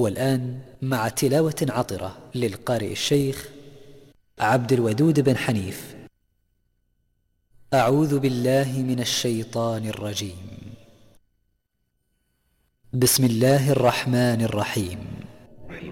والآن مع تلاوة عطرة للقارئ الشيخ عبد الودود بن حنيف. أعوذ بالله من الشيطان الرجيم. بسم الله الرحمن الرحيم.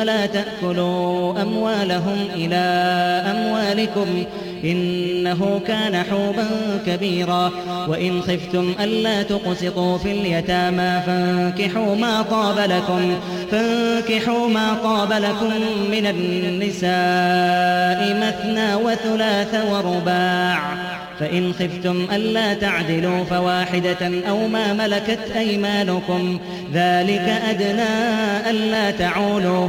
ولا تأكلوا أموالهم إلى أموالكم إنه كان حوبا كبيرا وإن خفتم ألا تقسطوا في اليتامى فانكحوا ما طاب لكم فانكحوا ما طاب لكم من النساء مثنى وثلاث ورباع فإن خفتم ألا تعدلوا فواحدة أو ما ملكت أيمانكم ذلك أدنى ألا تعولوا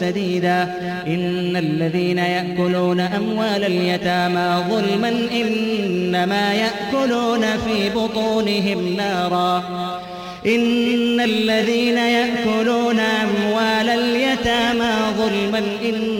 سديدا. إن الذين يأكلون أموال اليتامى ظلما إنما يأكلون في بطونهم نارا. إن الذين يأكلون أموال اليتامى ظلما إنما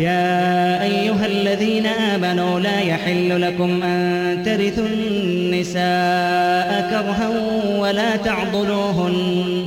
يا أيها الذين آمنوا لا يحل لكم أن ترثوا النساء كرها ولا تعضلوهن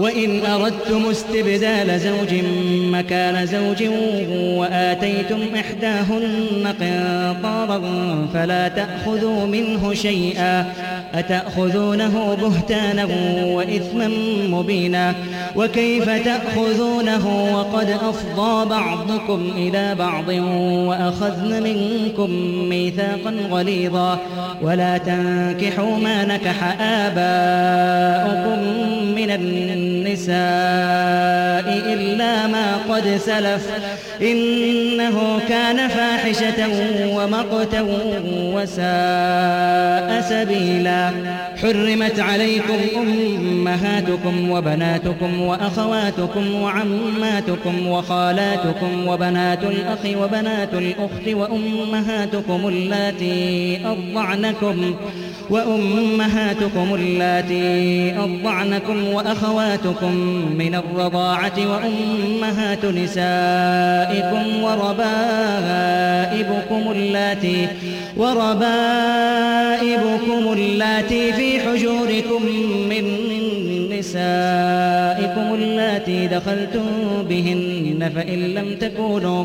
وإن أردتم استبدال زوج مكان زوج وآتيتم إحداهن قنطارا فلا تأخذوا منه شيئا أتأخذونه بهتانا وإثما مبينا وكيف تأخذونه وقد أفضى بعضكم إلى بعض وأخذن منكم ميثاقا غليظا ولا تنكحوا ما نكح آباؤكم من الناس النساء إلا ما قد سلف. إنه كان فاحشة ومقتا وساء سبيلا. حرمت عليكم أمهاتكم وبناتكم وأخواتكم وعماتكم وخالاتكم وبنات الأخ وبنات الأخت وأمهاتكم التي أرضعنكم وأمهاتكم التي أرضعنكم وأخواتكم أمهاتكم من الرضاعة وأمهات نسائكم وربائبكم اللاتي وربائبكم اللاتي في حجوركم من نسائكم اللاتي دخلتم بهن فإن لم تكونوا